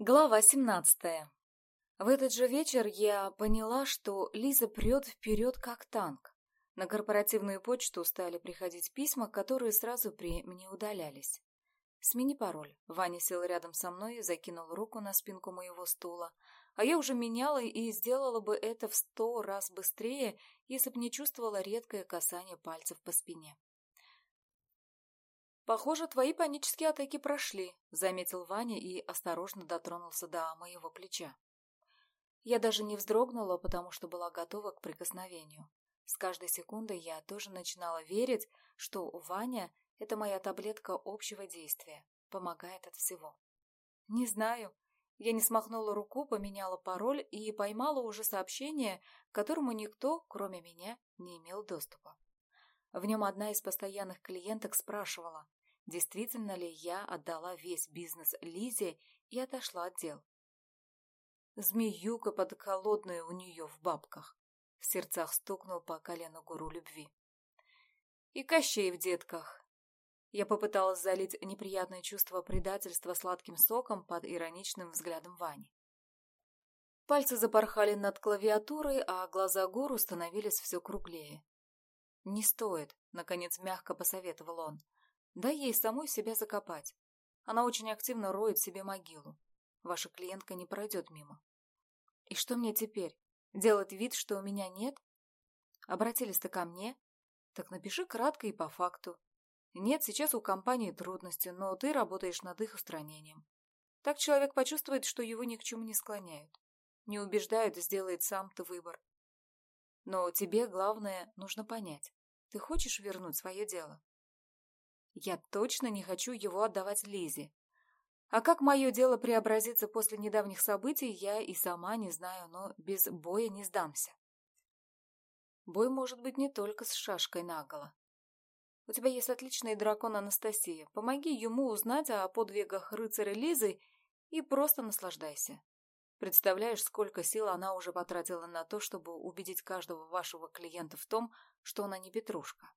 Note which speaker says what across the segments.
Speaker 1: Глава 17. В этот же вечер я поняла, что Лиза прет вперед как танк. На корпоративную почту стали приходить письма, которые сразу при мне удалялись. «Смени пароль». Ваня сел рядом со мной и закинул руку на спинку моего стула. А я уже меняла и сделала бы это в сто раз быстрее, если бы не чувствовала редкое касание пальцев по спине. «Похоже, твои панические атаки прошли», — заметил Ваня и осторожно дотронулся до моего плеча. Я даже не вздрогнула, потому что была готова к прикосновению. С каждой секундой я тоже начинала верить, что Ваня — это моя таблетка общего действия, помогает от всего. «Не знаю», я не смахнула руку, поменяла пароль и поймала уже сообщение, к которому никто, кроме меня, не имел доступа. В нем одна из постоянных клиенток спрашивала, Действительно ли я отдала весь бизнес Лизе и отошла от дел? Змеюка подколодная у нее в бабках. В сердцах стукнул по колену гуру любви. И Кощей в детках. Я попыталась залить неприятное чувство предательства сладким соком под ироничным взглядом Вани. Пальцы запорхали над клавиатурой, а глаза гору становились все круглее. «Не стоит», — наконец мягко посоветовал он. Дай ей самой себя закопать. Она очень активно роет себе могилу. Ваша клиентка не пройдет мимо. И что мне теперь? Делать вид, что у меня нет? Обратились-то ко мне? Так напиши кратко и по факту. Нет, сейчас у компании трудности, но ты работаешь над их устранением. Так человек почувствует, что его ни к чему не склоняют. Не убеждают, сделает сам-то выбор. Но тебе, Я точно не хочу его отдавать Лизе. А как мое дело преобразится после недавних событий, я и сама не знаю, но без боя не сдамся. Бой может быть не только с шашкой наголо. У тебя есть отличный дракон Анастасия. Помоги ему узнать о подвигах рыцаря Лизы и просто наслаждайся. Представляешь, сколько сил она уже потратила на то, чтобы убедить каждого вашего клиента в том, что она не петрушка.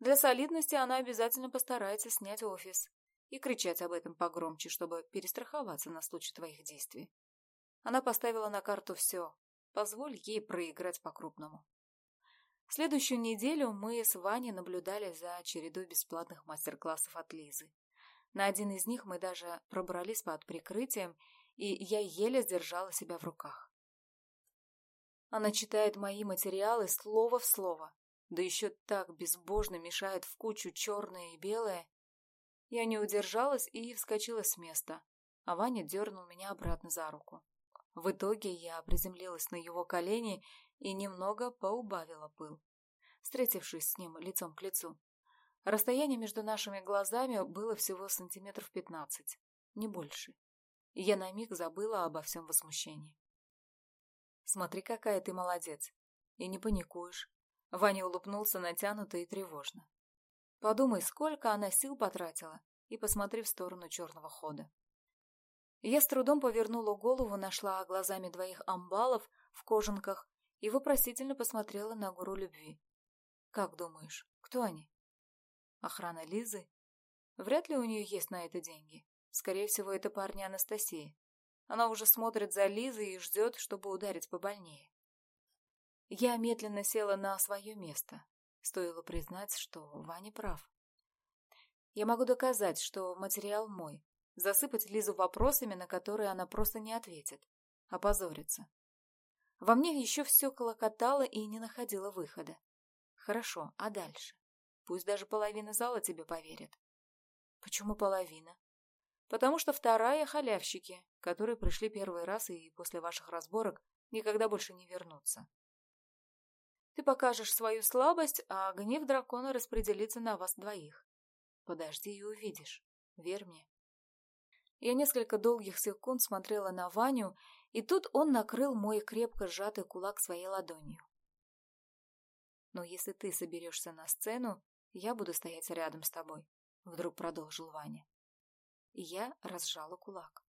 Speaker 1: Для солидности она обязательно постарается снять офис и кричать об этом погромче, чтобы перестраховаться на случай твоих действий. Она поставила на карту все. Позволь ей проиграть по-крупному. Следующую неделю мы с Ваней наблюдали за чередой бесплатных мастер-классов от Лизы. На один из них мы даже пробрались под прикрытием, и я еле сдержала себя в руках. Она читает мои материалы слово в слово, да еще так безбожно мешает в кучу черное и белое. Я не удержалась и вскочила с места, а Ваня дернул меня обратно за руку. В итоге я приземлилась на его колени и немного поубавила пыл, встретившись с ним лицом к лицу. Расстояние между нашими глазами было всего сантиметров пятнадцать, не больше. я на миг забыла обо всем возмущении. «Смотри, какая ты молодец! И не паникуешь, Ваня улыбнулся натянуто и тревожно. Подумай, сколько она сил потратила, и посмотри в сторону черного хода. Я с трудом повернула голову, нашла глазами двоих амбалов в кожанках и вопросительно посмотрела на гуру любви. «Как думаешь, кто они?» «Охрана Лизы?» «Вряд ли у нее есть на это деньги. Скорее всего, это парни Анастасии. Она уже смотрит за Лизой и ждет, чтобы ударить побольнее. Я медленно села на свое место. Стоило признать, что Ваня прав. Я могу доказать, что материал мой. Засыпать Лизу вопросами, на которые она просто не ответит. Опозорится. Во мне еще все колокотало и не находило выхода. Хорошо, а дальше? Пусть даже половина зала тебе поверит. Почему половина? Потому что вторая — халявщики, которые пришли первый раз и после ваших разборок никогда больше не вернутся. Ты покажешь свою слабость, а гнев дракона распределится на вас двоих. Подожди и увидишь. Верь мне. Я несколько долгих секунд смотрела на Ваню, и тут он накрыл мой крепко сжатый кулак своей ладонью. «Но если ты соберешься на сцену, я буду стоять рядом с тобой», — вдруг продолжил Ваня. И я разжала кулак.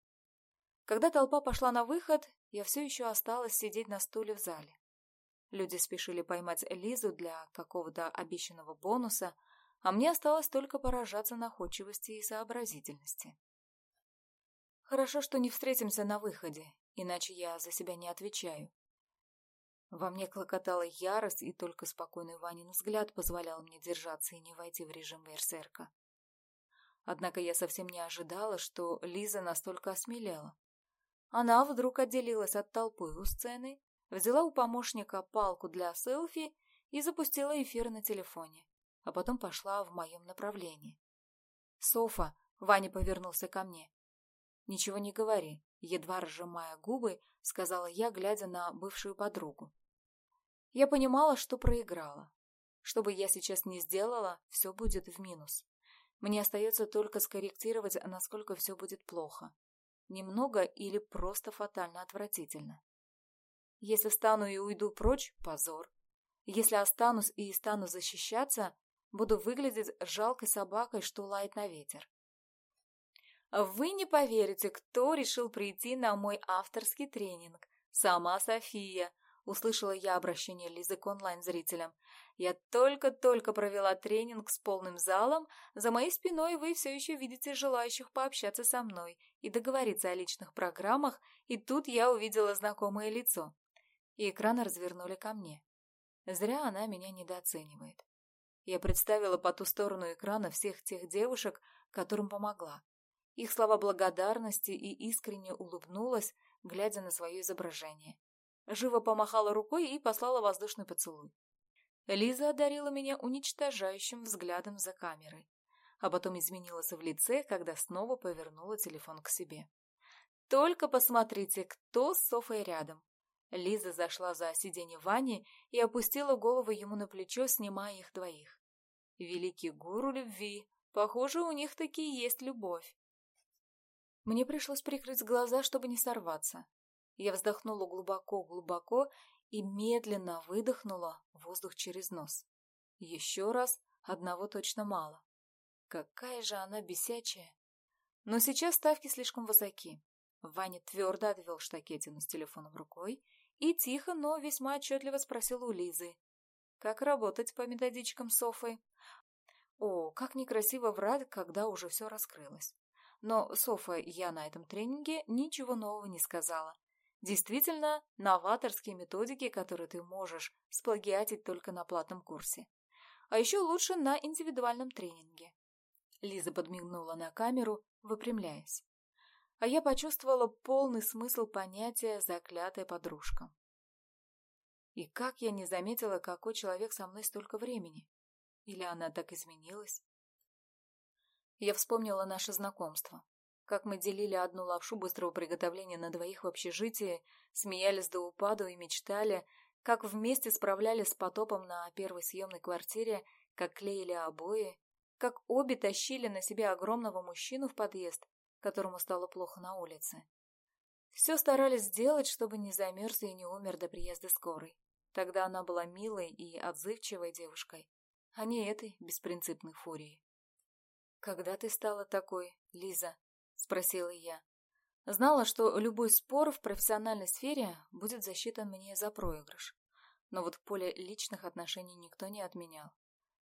Speaker 1: Когда толпа пошла на выход, я все еще осталась сидеть на стуле в зале. Люди спешили поймать Лизу для какого-то обещанного бонуса, а мне осталось только поражаться находчивости и сообразительности. Хорошо, что не встретимся на выходе, иначе я за себя не отвечаю. Во мне клокотала ярость, и только спокойный Ванин взгляд позволял мне держаться и не войти в режим версерка. Однако я совсем не ожидала, что Лиза настолько осмелела. Она вдруг отделилась от толпы у сцены взяла у помощника палку для селфи и запустила эфир на телефоне, а потом пошла в моем направлении. «Софа», — Ваня повернулся ко мне. «Ничего не говори», — едва разжимая губы, сказала я, глядя на бывшую подругу. Я понимала, что проиграла. Что бы я сейчас ни сделала, все будет в минус. Мне остается только скорректировать, насколько все будет плохо. Немного или просто фатально отвратительно. Если встану и уйду прочь – позор. Если останусь и стану защищаться, буду выглядеть жалкой собакой, что лает на ветер. Вы не поверите, кто решил прийти на мой авторский тренинг. Сама София. Услышала я обращение Лизы к онлайн-зрителям. Я только-только провела тренинг с полным залом. За моей спиной вы все еще видите желающих пообщаться со мной и договориться о личных программах, и тут я увидела знакомое лицо и экран развернули ко мне. Зря она меня недооценивает. Я представила по ту сторону экрана всех тех девушек, которым помогла. Их слова благодарности и искренне улыбнулась, глядя на свое изображение. Живо помахала рукой и послала воздушный поцелуй. Лиза одарила меня уничтожающим взглядом за камерой, а потом изменилась в лице, когда снова повернула телефон к себе. «Только посмотрите, кто с Софой рядом!» Лиза зашла за сиденье Вани и опустила голову ему на плечо, снимая их двоих. Великий гуру любви. Похоже, у них таки есть любовь. Мне пришлось прикрыть глаза, чтобы не сорваться. Я вздохнула глубоко-глубоко и медленно выдохнула воздух через нос. Еще раз одного точно мало. Какая же она бесячая. Но сейчас ставки слишком высоки. Ваня твердо отвел штакетину с телефоном рукой и тихо, но весьма отчетливо спросил у Лизы. «Как работать по методичкам Софы?» О, как некрасиво врать, когда уже все раскрылось. Но Софа я на этом тренинге ничего нового не сказала. Действительно, новаторские методики, которые ты можешь сплагиатить только на платном курсе. А еще лучше на индивидуальном тренинге. Лиза подмигнула на камеру, выпрямляясь а я почувствовала полный смысл понятия «заклятая подружка». И как я не заметила, какой человек со мной столько времени? Или она так изменилась? Я вспомнила наше знакомство. Как мы делили одну лапшу быстрого приготовления на двоих в общежитии, смеялись до упаду и мечтали, как вместе справлялись с потопом на первой съемной квартире, как клеили обои, как обе тащили на себе огромного мужчину в подъезд, которому стало плохо на улице. Все старались сделать, чтобы не замерз и не умер до приезда скорой. Тогда она была милой и отзывчивой девушкой, а не этой беспринципной фурии. «Когда ты стала такой, Лиза?» – спросила я. Знала, что любой спор в профессиональной сфере будет засчитан мне за проигрыш. Но вот в поле личных отношений никто не отменял.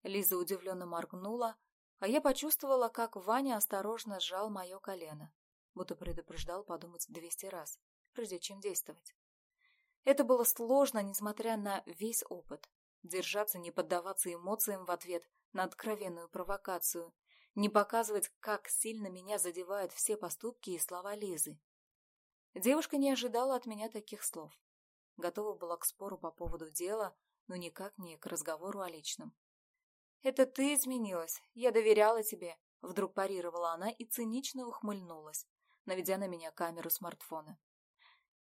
Speaker 1: Лиза удивленно моргнула, а я почувствовала, как Ваня осторожно сжал мое колено, будто предупреждал подумать двести раз, прежде чем действовать. Это было сложно, несмотря на весь опыт. Держаться, не поддаваться эмоциям в ответ на откровенную провокацию, не показывать, как сильно меня задевают все поступки и слова Лизы. Девушка не ожидала от меня таких слов. Готова была к спору по поводу дела, но никак не к разговору о личном. Это ты изменилась. Я доверяла тебе. Вдруг парировала она и цинично ухмыльнулась, наведя на меня камеру смартфона.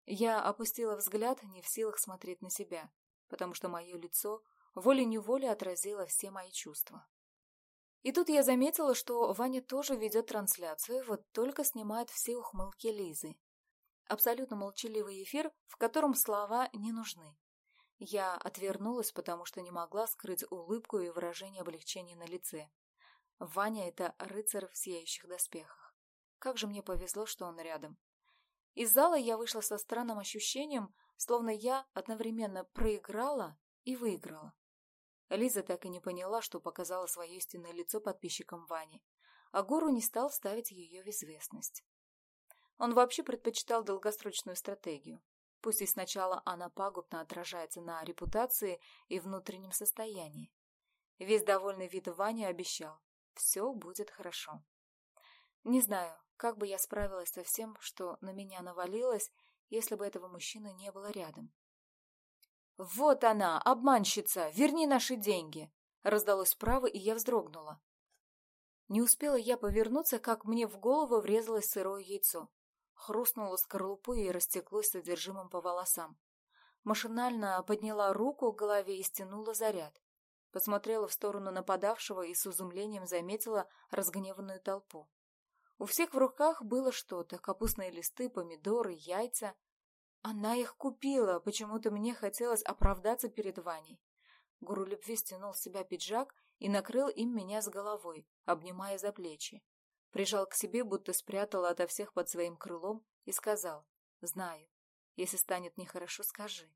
Speaker 1: Я опустила взгляд, не в силах смотреть на себя, потому что мое лицо волей-неволей отразило все мои чувства. И тут я заметила, что Ваня тоже ведет трансляцию, вот только снимает все ухмылки Лизы. Абсолютно молчаливый эфир, в котором слова не нужны. Я отвернулась, потому что не могла скрыть улыбку и выражение облегчения на лице. Ваня — это рыцарь в сияющих доспехах. Как же мне повезло, что он рядом. Из зала я вышла со странным ощущением, словно я одновременно проиграла и выиграла. Лиза так и не поняла, что показала свое истинное лицо подписчикам Вани, а Гуру не стал ставить ее в известность. Он вообще предпочитал долгосрочную стратегию. Пусть и сначала она пагубно отражается на репутации и внутреннем состоянии. Весь довольный вид Вани обещал. Все будет хорошо. Не знаю, как бы я справилась со всем, что на меня навалилось, если бы этого мужчины не было рядом. «Вот она, обманщица! Верни наши деньги!» Раздалось справа, и я вздрогнула. Не успела я повернуться, как мне в голову врезалось Хрустнула скорлупой и растеклось содержимым по волосам. Машинально подняла руку к голове и стянула заряд. Посмотрела в сторону нападавшего и с изумлением заметила разгневанную толпу. У всех в руках было что-то — капустные листы, помидоры, яйца. Она их купила, почему-то мне хотелось оправдаться перед Ваней. Гуру любви стянул с себя пиджак и накрыл им меня с головой, обнимая за плечи. Прижал к себе, будто спрятал ото всех под своим крылом, и сказал «Знаю. Если станет нехорошо, скажи».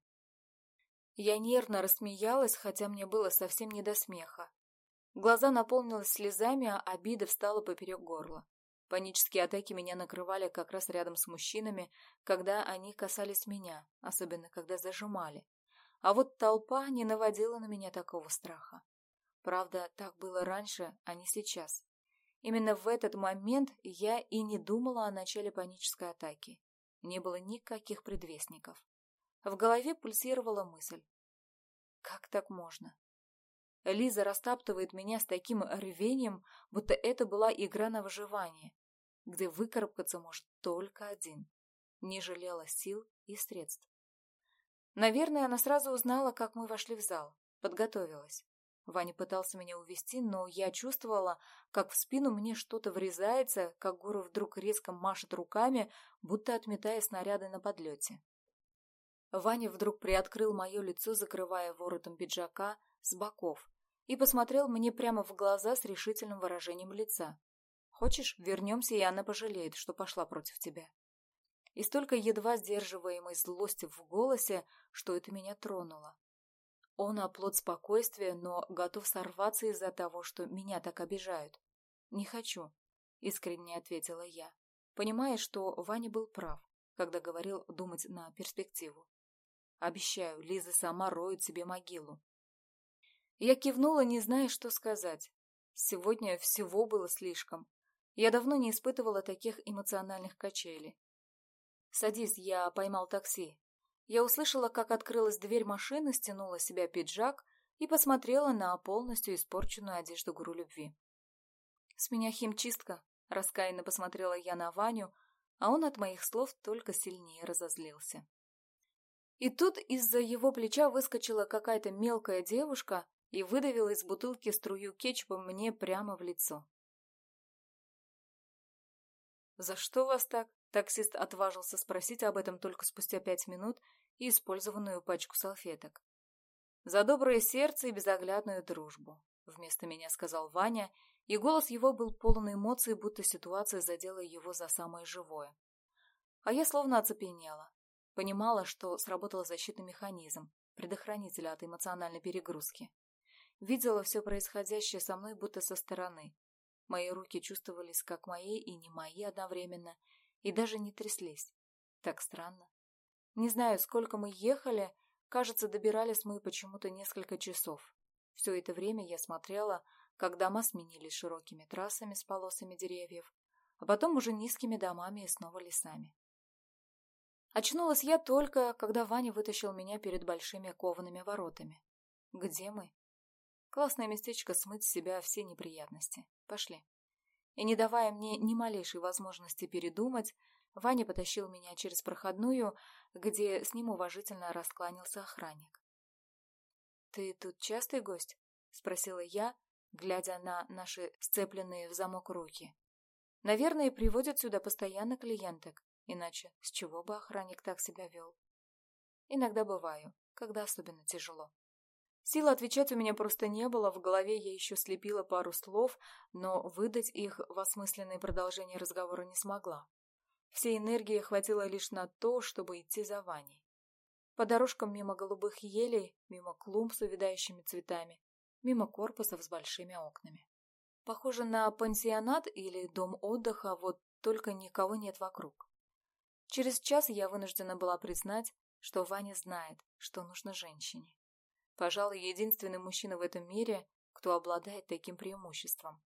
Speaker 1: Я нервно рассмеялась, хотя мне было совсем не до смеха. Глаза наполнились слезами, а обида встала поперек горла. Панические атаки меня накрывали как раз рядом с мужчинами, когда они касались меня, особенно когда зажимали. А вот толпа не наводила на меня такого страха. Правда, так было раньше, а не сейчас. Именно в этот момент я и не думала о начале панической атаки. Не было никаких предвестников. В голове пульсировала мысль. Как так можно? Лиза растаптывает меня с таким рвением, будто это была игра на выживание, где выкарабкаться может только один. Не жалела сил и средств. Наверное, она сразу узнала, как мы вошли в зал, подготовилась. Ваня пытался меня увести, но я чувствовала, как в спину мне что-то врезается, как Гуру вдруг резко машет руками, будто отметая снаряды на подлете. Ваня вдруг приоткрыл мое лицо, закрывая воротом пиджака с боков, и посмотрел мне прямо в глаза с решительным выражением лица. «Хочешь, вернемся, и она пожалеет, что пошла против тебя». И столько едва сдерживаемой злости в голосе, что это меня тронуло. Он оплот спокойствия, но готов сорваться из-за того, что меня так обижают. «Не хочу», — искренне ответила я, понимая, что Ваня был прав, когда говорил думать на перспективу. «Обещаю, Лиза сама роет себе могилу». Я кивнула, не зная, что сказать. Сегодня всего было слишком. Я давно не испытывала таких эмоциональных качелей. «Садись, я поймал такси», Я услышала, как открылась дверь машины, стянула с себя пиджак и посмотрела на полностью испорченную одежду гуру любви. «С меня химчистка», — раскаянно посмотрела я на Ваню, а он от моих слов только сильнее разозлился. И тут из-за его плеча выскочила какая-то мелкая девушка и выдавила из бутылки струю кетчупа мне прямо в лицо. «За что вас так?» Таксист отважился спросить об этом только спустя пять минут и использованную пачку салфеток. «За доброе сердце и безоглядную дружбу», — вместо меня сказал Ваня, и голос его был полон эмоций, будто ситуация задела его за самое живое. А я словно оцепенела. Понимала, что сработал защитный механизм, предохранитель от эмоциональной перегрузки. Видела все происходящее со мной будто со стороны. Мои руки чувствовались как мои и не мои одновременно — и даже не тряслись. Так странно. Не знаю, сколько мы ехали, кажется, добирались мы почему-то несколько часов. Все это время я смотрела, как дома сменились широкими трассами с полосами деревьев, а потом уже низкими домами и снова лесами. Очнулась я только, когда Ваня вытащил меня перед большими коваными воротами. Где мы? Классное местечко смыть с себя все неприятности. Пошли. И не давая мне ни малейшей возможности передумать, Ваня потащил меня через проходную, где с ним уважительно раскланялся охранник. «Ты тут частый гость?» — спросила я, глядя на наши сцепленные в замок руки. «Наверное, приводят сюда постоянно клиенток, иначе с чего бы охранник так себя вел?» «Иногда бываю, когда особенно тяжело». Сил отвечать у меня просто не было, в голове я еще слепила пару слов, но выдать их в осмысленное продолжение разговора не смогла. Всей энергии хватило лишь на то, чтобы идти за Ваней. По дорожкам мимо голубых елей, мимо клумб с увядающими цветами, мимо корпусов с большими окнами. Похоже на пансионат или дом отдыха, вот только никого нет вокруг. Через час я вынуждена была признать, что Ваня знает, что нужно женщине. Пожалуй, единственный мужчина в этом мире, кто обладает таким преимуществом.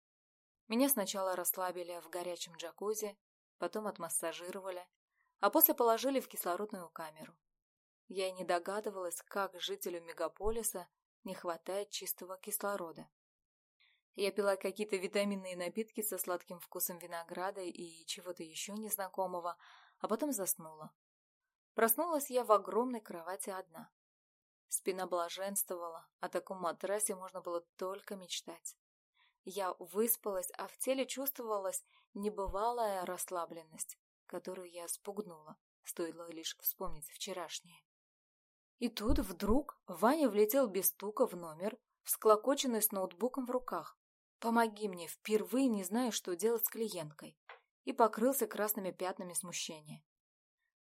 Speaker 1: Меня сначала расслабили в горячем джакузи, потом отмассажировали, а после положили в кислородную камеру. Я и не догадывалась, как жителю мегаполиса не хватает чистого кислорода. Я пила какие-то витаминные напитки со сладким вкусом винограда и чего-то еще незнакомого, а потом заснула. Проснулась я в огромной кровати одна. Спина была женствовала, о таком матрасе можно было только мечтать. Я выспалась, а в теле чувствовалась небывалая расслабленность, которую я спугнула, стоило лишь вспомнить вчерашнее. И тут вдруг Ваня влетел без стука в номер, всклокоченный с ноутбуком в руках. «Помоги мне, впервые не знаю, что делать с клиенткой», и покрылся красными пятнами смущения.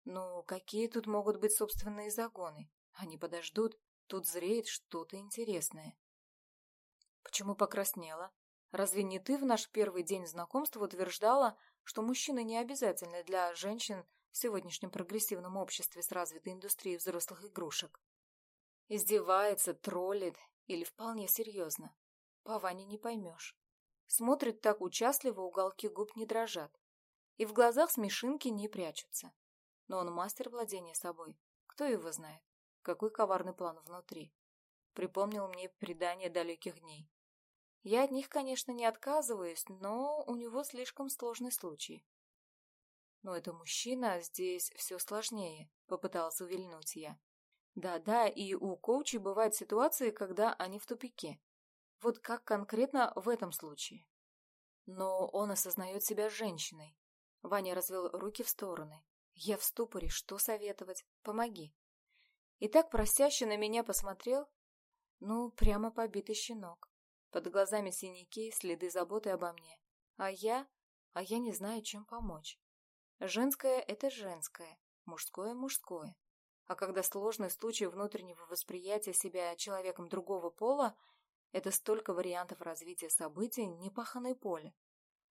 Speaker 1: «Ну, какие тут могут быть собственные загоны? Они подождут. Тут зреет что-то интересное. Почему покраснела? Разве не ты в наш первый день знакомства утверждала, что мужчины не обязательны для женщин в сегодняшнем прогрессивном обществе с развитой индустрией взрослых игрушек? Издевается, троллит или вполне серьезно. По Ване не поймешь. Смотрит так участливо, уголки губ не дрожат. И в глазах смешинки не прячутся. Но он мастер владения собой. Кто его знает? какой коварный план внутри. Припомнил мне предание далеких дней. Я от них, конечно, не отказываюсь, но у него слишком сложный случай. Но это мужчина, здесь все сложнее, попытался увильнуть я. Да-да, и у коучей бывают ситуации, когда они в тупике. Вот как конкретно в этом случае? Но он осознает себя женщиной. Ваня развел руки в стороны. Я в ступоре, что советовать? Помоги. И так просяще на меня посмотрел. Ну, прямо побитый щенок. Под глазами синяки, следы заботы обо мне. А я... А я не знаю, чем помочь. Женское — это женское, мужское — мужское. А когда сложный случай внутреннего восприятия себя человеком другого пола, это столько вариантов развития событий, непаханное поле.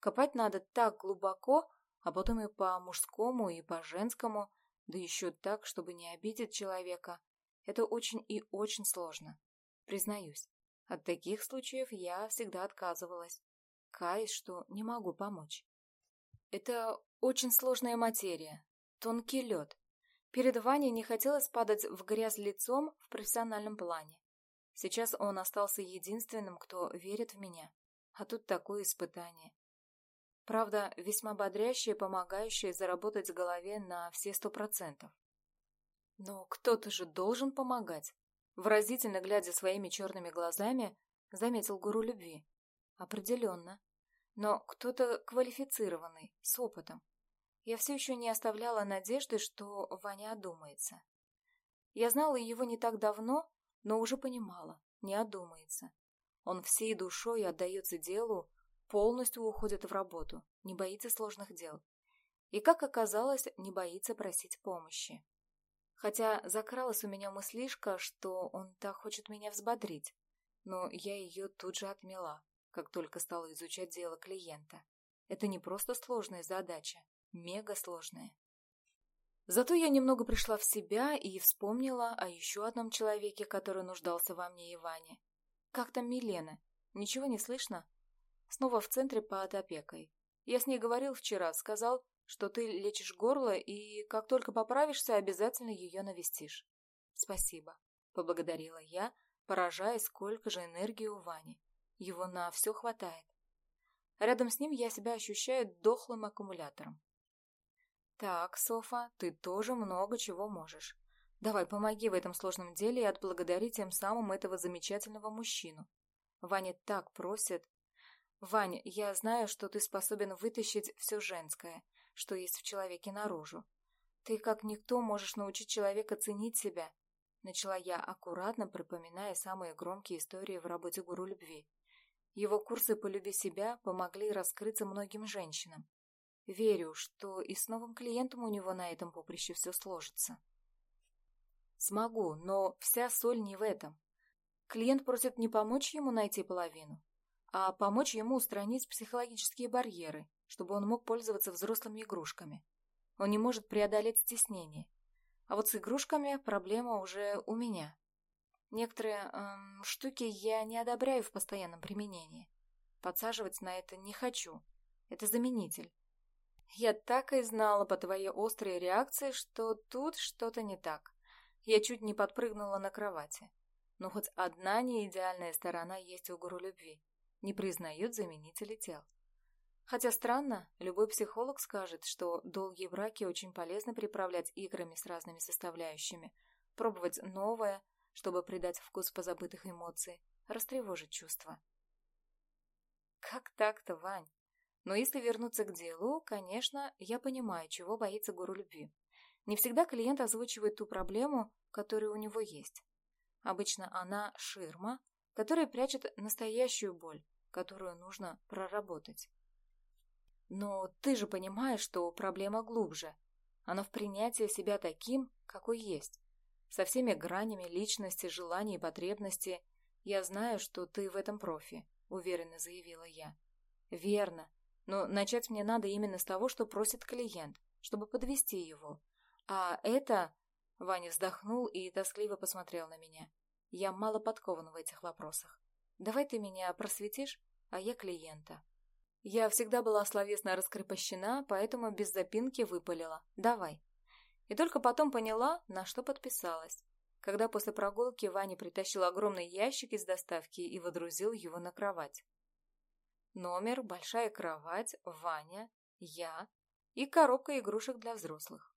Speaker 1: Копать надо так глубоко, а потом и по мужскому, и по женскому, да еще так, чтобы не обидеть человека, это очень и очень сложно. Признаюсь, от таких случаев я всегда отказывалась. Каюсь, что не могу помочь. Это очень сложная материя, тонкий лед. Перед Ваней не хотелось падать в грязь лицом в профессиональном плане. Сейчас он остался единственным, кто верит в меня. А тут такое испытание. Правда, весьма бодрящая, помогающая заработать в голове на все сто процентов. Но кто-то же должен помогать. Выразительно глядя своими черными глазами, заметил гуру любви. Определенно. Но кто-то квалифицированный, с опытом. Я все еще не оставляла надежды, что Ваня одумается. Я знала его не так давно, но уже понимала, не одумается. Он всей душой отдается делу, полностью уходит в работу, не боится сложных дел. И, как оказалось, не боится просить помощи. Хотя закралась у меня мыслишка, что он так хочет меня взбодрить, но я ее тут же отмела, как только стала изучать дело клиента. Это не просто сложная задача, мега сложная. Зато я немного пришла в себя и вспомнила о еще одном человеке, который нуждался во мне и Ване. Как там Милена? Ничего не слышно? снова в центре под опекой. Я с ней говорил вчера, сказал, что ты лечишь горло и как только поправишься, обязательно ее навестишь. Спасибо, поблагодарила я, поражаясь, сколько же энергии у Вани. Его на все хватает. Рядом с ним я себя ощущаю дохлым аккумулятором. Так, Софа, ты тоже много чего можешь. Давай помоги в этом сложном деле и отблагодари тем самым этого замечательного мужчину. Ваня так просит, Ваня, я знаю, что ты способен вытащить все женское, что есть в человеке наружу. Ты, как никто, можешь научить человека ценить себя. Начала я аккуратно, припоминая самые громкие истории в работе гуру любви. Его курсы по любви себя помогли раскрыться многим женщинам. Верю, что и с новым клиентом у него на этом поприще все сложится. Смогу, но вся соль не в этом. Клиент просит не помочь ему найти половину а помочь ему устранить психологические барьеры, чтобы он мог пользоваться взрослыми игрушками. Он не может преодолеть стеснение. А вот с игрушками проблема уже у меня. Некоторые эм, штуки я не одобряю в постоянном применении. Подсаживать на это не хочу. Это заменитель. Я так и знала по твоей острой реакции, что тут что-то не так. Я чуть не подпрыгнула на кровати. Но хоть одна неидеальная сторона есть у гуру любви не признают заменителя тел. Хотя странно, любой психолог скажет, что долгие браки очень полезно приправлять играми с разными составляющими, пробовать новое, чтобы придать вкус позабытых эмоций, растревожить чувства. Как так-то, Вань? Но если вернуться к делу, конечно, я понимаю, чего боится гуру любви. Не всегда клиент озвучивает ту проблему, которая у него есть. Обычно она – ширма, которая прячет настоящую боль, которую нужно проработать. Но ты же понимаешь, что проблема глубже. Она в принятии себя таким, какой есть. Со всеми гранями личности, желаний и потребностей. Я знаю, что ты в этом профи, уверенно заявила я. Верно. Но начать мне надо именно с того, что просит клиент, чтобы подвести его. А это... Ваня вздохнул и тоскливо посмотрел на меня. Я мало подкован в этих вопросах. Давай ты меня просветишь, а я клиента. Я всегда была словесно раскрепощена, поэтому без запинки выпалила. Давай. И только потом поняла, на что подписалась. Когда после прогулки Ваня притащил огромный ящик из доставки и водрузил его на кровать. Номер, большая кровать, Ваня, я и коробка игрушек для взрослых.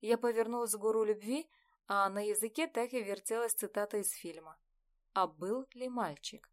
Speaker 1: Я повернулась к гуру любви, а на языке так и вертелась цитата из фильма.«А был ли мальчик?»